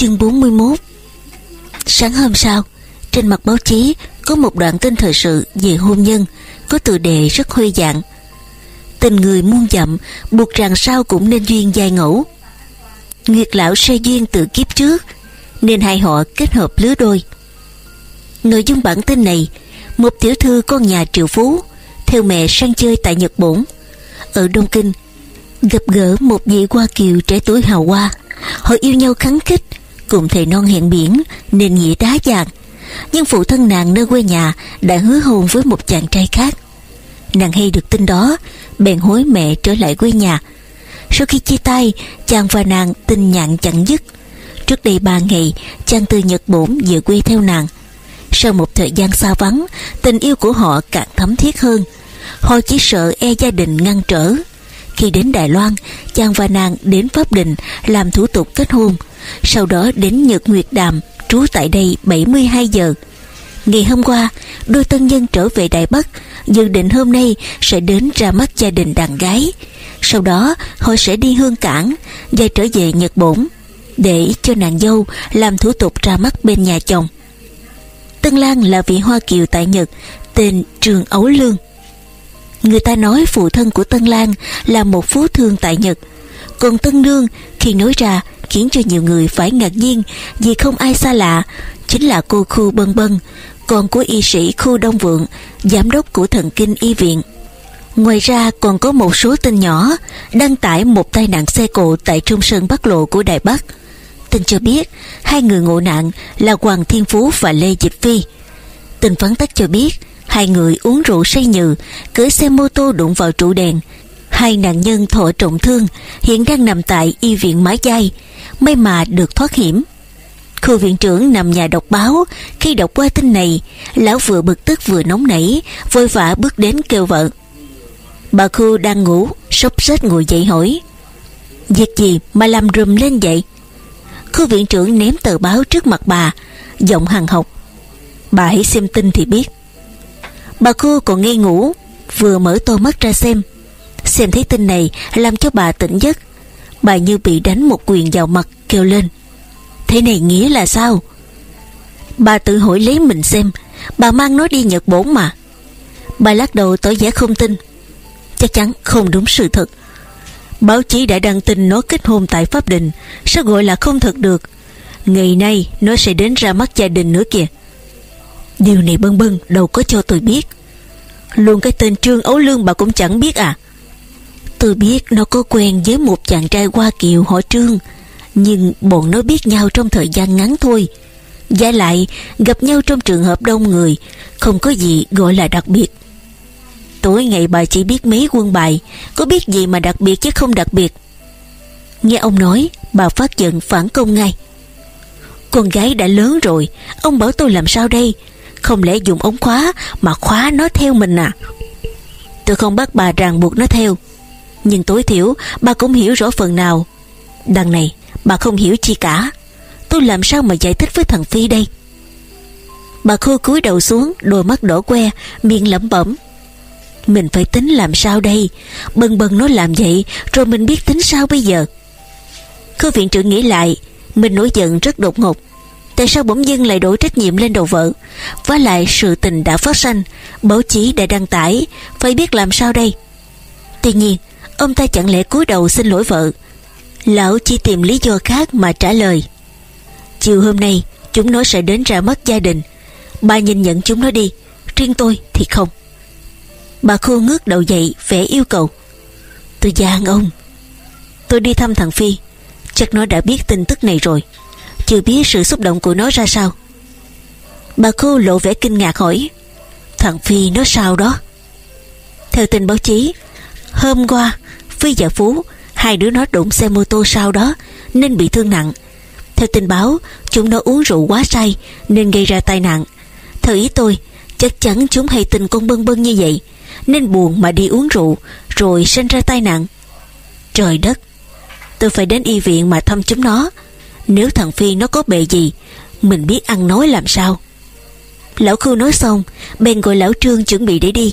Chương 41 Sáng hôm sau, Trên mặt báo chí Có một đoạn tin thời sự về hôn nhân Có tựa đề rất huy dạng Tình người muôn dặm, Buộc rằng sao cũng nên duyên dài ngẫu. Nguyệt lão say duyên từ kiếp trước, Nên hai họ kết hợp lứa đôi. Nội dung bản tin này, Một tiểu thư con nhà triệu phú, Theo mẹ sang chơi tại Nhật Bổn. Ở Đông Kinh, Gặp gỡ một vị Hoa Kiều trẻ tuổi hào hoa. Họ yêu nhau khắng khích Cùng thầy non hẹn biển, Nên nghĩa đá dạc Nhưng phụ thân nàng nơi quê nhà Đã hứa hôn với một chàng trai khác. Nàng hay được tin đó, Bèn hối mẹ trở lại quê nhà. Sau khi chia tay, Chàng và nàng tình nhạn chẳng dứt. Trước đây ba ngày, Chàng từ Nhật Bổn về quê theo nàng. Sau một thời gian xa vắng, Tình yêu của họ càng thấm thiết hơn. Họ chỉ sợ e gia đình ngăn trở khi đến Đài Loan, chàng và nàng đến Pháp Đình làm thủ tục kết hôn. Sau đó đến Nhật Nguyệt Đàm, trú tại đây 72 giờ. Ngày hôm qua, đôi tân nhân trở về Đài Bắc, dự định hôm nay sẽ đến ra mắt gia đình đàn gái. Sau đó, họ sẽ đi hương cảng và trở về Nhật Bổn để cho nàng dâu làm thủ tục ra mắt bên nhà chồng. Tân Lan là vị Hoa Kiều tại Nhật, tên Trường Ấu Lương. Người ta nói phụ thân của Tân Lan là một phú thương tại Nhật Còn Tân Nương khi nói ra khiến cho nhiều người phải ngạc nhiên vì không ai xa lạ, chính là cô Khu Bân Bân, con của y sĩ Khu Đông Vượng, giám đốc của thần kinh y viện Ngoài ra còn có một số tin nhỏ đăng tải một tai nạn xe cộ tại Trung Sơn Bắc Lộ của Đài Bắc. Tin cho biết hai người ngộ nạn là Hoàng Thiên Phú và Lê Dịch Phi. Tin phán tách cho biết Hai người uống rượu say nhừ Cưỡi xe mô tô đụng vào trụ đèn. Hai nạn nhân thọ trọng thương Hiện đang nằm tại y viện Mái chay, May mà được thoát hiểm. Khu viện trưởng nằm nhà đọc báo Khi đọc qua tin này Lão vừa bực tức vừa nóng nảy Vội vã bước đến kêu vợ. Bà Khu đang ngủ Sốc xếp ngồi dậy hỏi Việc gì mà làm rùm lên vậy? Khu viện trưởng ném tờ báo trước mặt bà Giọng hàng học Bà hãy xem tin thì biết. Bà cô còn ngây ngủ, Vừa mở to mắt ra xem. Xem thấy tin này làm cho bà tỉnh giấc. Bà như bị đánh một quyền vào mặt kêu lên. Thế này nghĩa là sao? Bà tự hỏi lấy mình xem. Bà mang nó đi Nhật Bổn mà. Bà lắc đầu tỏ vẻ không tin. Chắc chắn không đúng sự thật. Báo chí đã đăng tin nó kết hôn tại Pháp Đình, Sao gọi là không thật được? Ngày nay nó sẽ đến ra mắt gia đình nữa kìa. Điều này bân bân đâu có cho tôi biết. Luôn cái tên Trương Ấu Lương bà cũng chẳng biết à. Tôi biết nó có quen với một chàng trai Hoa Kiều họ Trương, Nhưng bọn nó biết nhau trong thời gian ngắn thôi. Giả lại, gặp nhau trong trường hợp đông người, Không có gì gọi là đặc biệt. Tối ngày bà chỉ biết mấy quân bài, Có biết gì mà đặc biệt chứ không đặc biệt. Nghe ông nói, Bà phát giận phản công ngay. Con gái đã lớn rồi, Ông bảo tôi làm sao đây? Không lẽ dùng ống khóa Mà khóa nó theo mình à? Tôi không bắt bà ràng buộc nó theo. Nhưng tối thiểu, bà cũng hiểu rõ phần nào. Đằng này, bà không hiểu chi cả. Tôi làm sao mà giải thích với thằng Phi đây? Bà khô cúi đầu xuống, Đôi mắt đỏ que, Miệng lẩm bẩm. Mình phải tính làm sao đây? Bần bần nó làm vậy, Rồi mình biết tính sao bây giờ? Cô viện trưởng nghĩ lại, Mình nổi giận rất đột ngột. Tại sao bỗng dưng lại đổ trách nhiệm lên đầu vợ? Và lại sự tình đã phát sinh, Báo chí đã đăng tải, Phải biết làm sao đây? Tuy nhiên, Ông ta chẳng lẽ cúi đầu xin lỗi vợ? Lão chỉ tìm lý do khác mà trả lời. Chiều hôm nay, Chúng nó sẽ đến ra mắt gia đình. Bà nhìn nhận chúng nó đi, Riêng tôi thì không. Bà khô ngước đầu dậy, vẻ yêu cầu. Tôi giang ông. Tôi đi thăm thằng Phi. Chắc nó đã biết tin tức này rồi chưa biết sự xúc động của nó ra sao. Bà cô lộ vẻ kinh ngạc hỏi, Thằng Phi nó sao đó? Theo tin báo chí, Hôm qua, Phi và Phú, Hai đứa nó đụng xe mô tô sau đó, Nên bị thương nặng. Theo tin báo, Chúng nó uống rượu quá say Nên gây ra tai nạn. Theo ý tôi, Chắc chắn chúng hay tình con bân bân như vậy, Nên buồn mà đi uống rượu, Rồi sinh ra tai nạn. Trời đất, Tôi phải đến y viện mà thăm chúng nó nếu thằng Phi nó có bề gì, Mình biết ăn nói làm sao. Lão Khu nói xong, Bèn gọi lão Trương chuẩn bị để đi.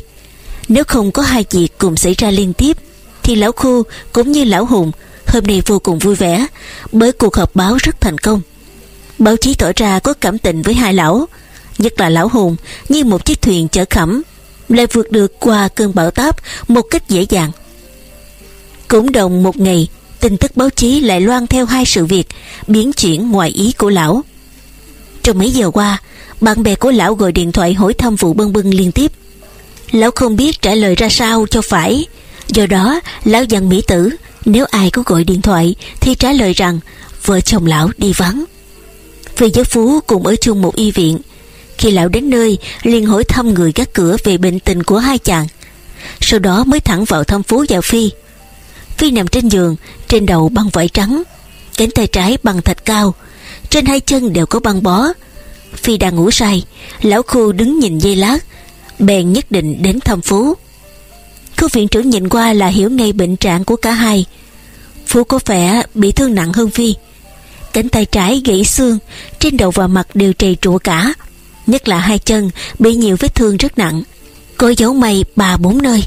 Nếu không có hai việc cùng xảy ra liên tiếp, Thì lão Khu cũng như lão Hùng, Hôm nay vô cùng vui vẻ, Bởi cuộc họp báo rất thành công. Báo chí tỏ ra có cảm tình với hai lão, Nhất là lão hùng Như một chiếc thuyền chở khẩm, Lại vượt được qua cơn bão táp Một cách dễ dàng. Cũng đồng một ngày Tin tức báo chí lại loan theo hai sự việc, Biến chuyển ngoài ý của lão. Trong mấy giờ qua, Bạn bè của lão gọi điện thoại hỏi thăm vụ bưng bưng liên tiếp. Lão không biết trả lời ra sao cho phải. Do đó, lão dặn Mỹ tử, Nếu ai có gọi điện thoại Thì trả lời rằng, Vợ chồng lão đi vắng. Vì giới phú cùng ở chung một y viện, Khi lão đến nơi, liền hỏi thăm người gác cửa Về bệnh tình của hai chàng. Sau đó mới thẳng vào thăm Phú và Phi. Phi nằm trên giường, Trên đầu băng vải trắng, Cánh tay trái bằng thạch cao, Trên hai chân đều có băng bó. Phi đang ngủ say, Lão khu đứng nhìn dây lát, Bèn nhất định đến thăm Phú Khu viện trưởng nhìn qua là hiểu ngay bệnh trạng của cả hai. Phú có vẻ bị thương nặng hơn Phi. Cánh tay trái gãy xương, Trên đầu và mặt đều trầy trụa cả, Nhất là hai chân Bị nhiều vết thương rất nặng. Có dấu mây ba bốn nơi.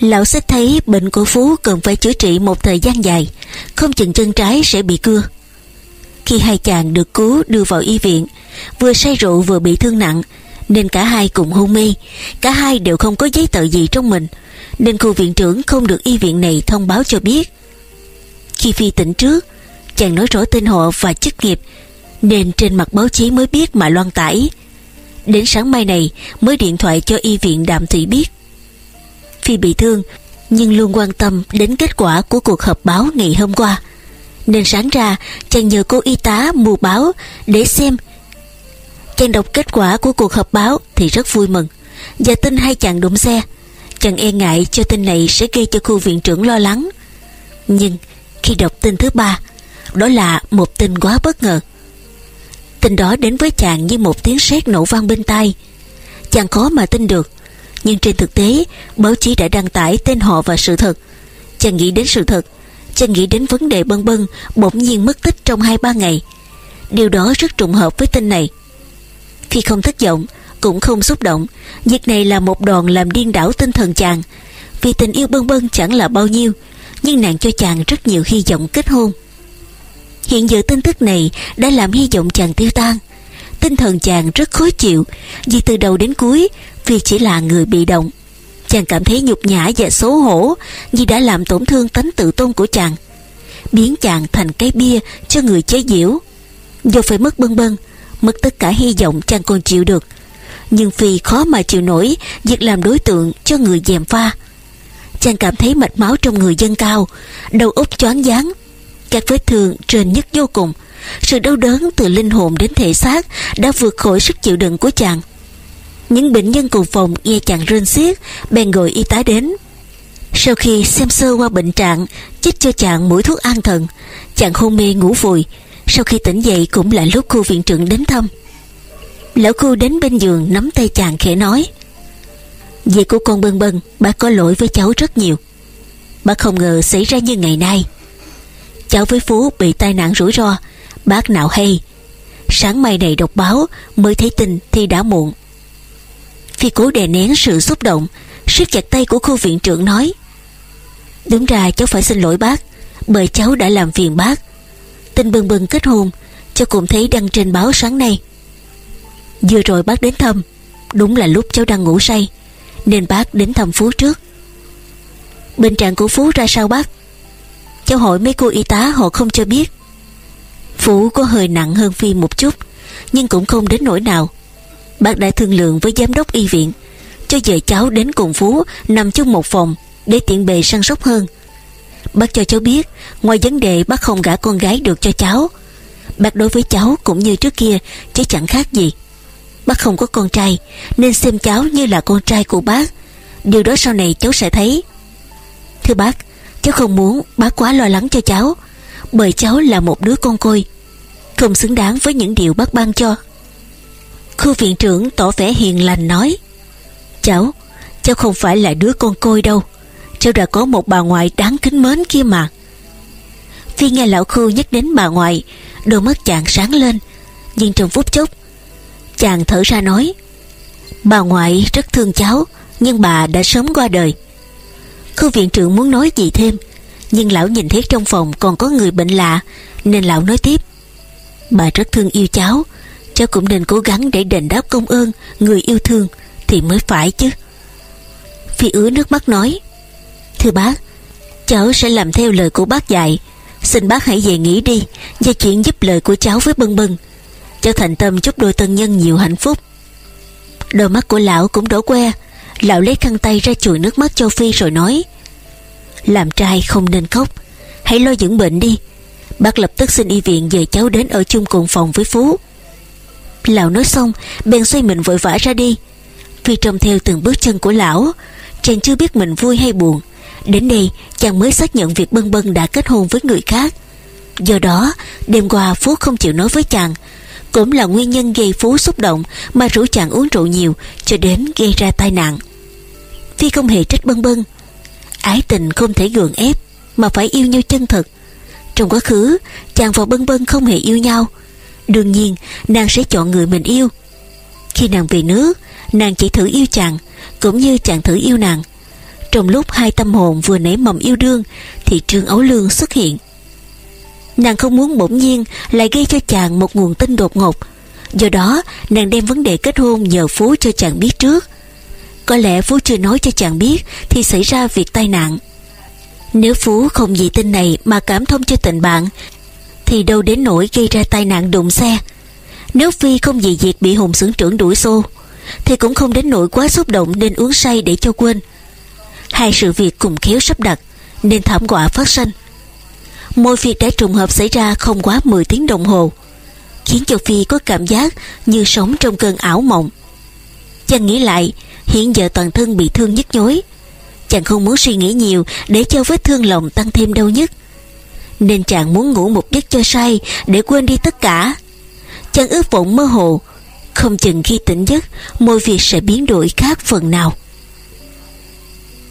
Lão xét thấy bệnh của Phú cần phải chữa trị một thời gian dài, Không chừng chân trái sẽ bị cưa. Khi hai chàng được cứu đưa vào y viện, Vừa say rượu vừa bị thương nặng, Nên cả hai cùng hôn mê. Cả hai đều không có giấy tờ gì trong mình, Nên khu viện trưởng không được y viện này thông báo cho biết. Khi Phi tỉnh trước, Chàng nói rõ tên họ và chức nghiệp, Nên trên mặt báo chí mới biết mà loan tải. Đến sáng mai này, mới điện thoại cho y viện Đàm Thủy biết. Phi bị thương nhưng luôn quan tâm đến kết quả của cuộc họp báo ngày hôm qua. Nên sáng ra chàng nhờ cô y tá mua báo để xem. Chàng đọc kết quả của cuộc họp báo thì rất vui mừng và tin hai chàng đụng xe. Chàng e ngại cho tin này sẽ gây cho khu viện trưởng lo lắng. Nhưng khi đọc tin thứ ba, đó là một tin quá bất ngờ. Tin đó đến với chàng như một tiếng sét nổ vang bên tai. Chàng khó mà tin được nhưng trên thực tế, báo chí đã đăng tải tên họ và sự thật. Chàng nghĩ đến sự thật, chàng nghĩ đến vấn đề bân bân bỗng nhiên mất tích trong hai ba ngày. Điều đó rất trùng hợp với tin này. Khi không thất vọng, cũng không xúc động, việc này là một đòn làm điên đảo tinh thần chàng. Vì tình yêu bân bân chẳng là bao nhiêu, nhưng nàng cho chàng rất nhiều hy vọng kết hôn. Hiện giờ tin tức này đã làm hy vọng chàng tiêu tan tinh thần chàng rất khó chịu, vì từ đầu đến cuối vì chỉ là người bị động. Chàng cảm thấy nhục nhã và xấu hổ vì đã làm tổn thương tánh tự tôn của chàng, biến chàng thành cái bia cho người chế giễu. Do phải mất bân bân mất tất cả hy vọng chàng còn chịu được, nhưng vì khó mà chịu nổi việc làm đối tượng cho người dèm pha. Chàng cảm thấy mạch máu trong người dâng cao, đầu óc choáng váng, các vết thương trên nhất vô cùng sự đau đớn từ linh hồn đến thể xác đã vượt khỏi sức chịu đựng của chàng. Những bệnh nhân cùng phòng nghe chàng rên xiết, bèn gọi y tá đến. Sau khi xem sơ qua bệnh trạng, chích cho chàng mũi thuốc an thần, chàng hôn mê ngủ vùi. Sau khi tỉnh dậy cũng là lúc khu viện trưởng đến thăm. Lão khu đến bên giường nắm tay chàng khẽ nói, Việc của con bân bân bà có lỗi với cháu rất nhiều. Bà không ngờ xảy ra như ngày nay. Cháu với Phú bị tai nạn rủi ro Bác nào hay. Sáng mai này đọc báo, Mới thấy tin thì đã muộn. Phi cố đè nén sự xúc động, siết chặt tay của khu viện trưởng nói. Đúng ra cháu phải xin lỗi bác, Bởi cháu đã làm phiền bác. Tin bừng bừng kết hôn Cháu cũng thấy đăng trên báo sáng nay. Vừa rồi bác đến thăm, Đúng là lúc cháu đang ngủ say, Nên bác đến thăm Phú trước. Bệnh trạng của Phú ra sao bác? Cháu hỏi mấy cô y tá họ không cho biết. Phú có hơi nặng hơn Phi một chút, Nhưng cũng không đến nỗi nào. Bác đã thương lượng với giám đốc y viện, Cho vợ cháu đến cùng Phú Nằm chung một phòng Để tiện bề săn sóc hơn. Bác cho cháu biết, Ngoài vấn đề bác không gả con gái được cho cháu, Bác đối với cháu cũng như trước kia Chứ chẳng khác gì. Bác không có con trai, Nên xem cháu như là con trai của bác. Điều đó sau này cháu sẽ thấy. Thưa bác, Cháu không muốn bác quá lo lắng cho cháu. Bởi cháu là một đứa con côi. Không xứng đáng với những điều bác ban cho. Khu viện trưởng tỏ vẻ hiền lành nói, Cháu Cháu không phải là đứa con côi đâu. Cháu đã có một bà ngoại đáng kính mến kia mà. Phi nghe lão khu nhắc đến bà ngoại, Đôi mắt chàng sáng lên. Nhưng trong phút chốc, Chàng thở ra nói, Bà ngoại rất thương cháu, Nhưng bà đã sớm qua đời. Khu viện trưởng muốn nói gì thêm? Nhưng lão nhìn thấy trong phòng còn có người bệnh lạ, Nên lão nói tiếp. Bà rất thương yêu cháu Cháu cũng nên cố gắng để đền đáp công ơn Người yêu thương Thì mới phải chứ. Phi ứa nước mắt nói, Thưa bác, Cháu sẽ làm theo lời của bác dạy. Xin bác hãy về nghỉ đi Và chuyện giúp lời của cháu với bân bân Cháu thành tâm chúc đôi tân nhân nhiều hạnh phúc. Đôi mắt của lão cũng đổ que. Lão lấy khăn tay ra chùi nước mắt cho Phi rồi nói làm trai không nên khóc. Hãy lo dưỡng bệnh đi. Bác lập tức xin y viện về cháu đến ở chung cùng phòng với Phú. Lão nói xong, Bèn xoay mình vội vã ra đi. Phi trông theo từng bước chân của lão, Chàng chưa biết mình vui hay buồn. Đến đây, chàng mới xác nhận việc Bân Bân đã kết hôn với người khác. Do đó, đêm qua Phú không chịu nói với chàng. Cũng là nguyên nhân gây Phú xúc động Mà rủ chàng uống rượu nhiều, Cho đến gây ra tai nạn. Phi không hề trách Bân Bân. Ái tình không thể gượng ép, Mà phải yêu nhau chân thật. Trong quá khứ, chàng và Bân Bân không hề yêu nhau. Đương nhiên, nàng sẽ chọn người mình yêu. Khi nàng về nước, Nàng chỉ thử yêu chàng, Cũng như chàng thử yêu nàng. Trong lúc hai tâm hồn vừa nảy mầm yêu đương, Thì Trương Ấu Lương xuất hiện. Nàng không muốn bỗng nhiên Lại gây cho chàng một nguồn tin đột ngột. Do đó, nàng đem vấn đề kết hôn Nhờ Phú cho chàng biết trước. Có lẽ Phú chưa nói cho chàng biết Thì xảy ra việc tai nạn. Nếu Phú không vì tin này Mà cảm thông cho tình bạn, Thì đâu đến nỗi gây ra tai nạn đụng xe. Nếu Phi không vì việc bị Hùng xưởng trưởng đuổi xô, thì cũng không đến nỗi quá xúc động nên uống say để cho quên. Hai sự việc cùng khéo sắp đặt, nên thảm họa phát sinh. Mọi việc đã trùng hợp xảy ra không quá 10 tiếng đồng hồ, khiến cho Phi có cảm giác như sống trong cơn ảo mộng chàng nghĩ lại, hiện giờ toàn thân bị thương nhức nhối. Chàng không muốn suy nghĩ nhiều để cho vết thương lòng tăng thêm đau nhức. Nên chàng muốn ngủ một giấc cho say để quên đi tất cả. Chàng ước vọng mơ hồ, không chừng khi tỉnh giấc, mọi việc sẽ biến đổi khác phần nào.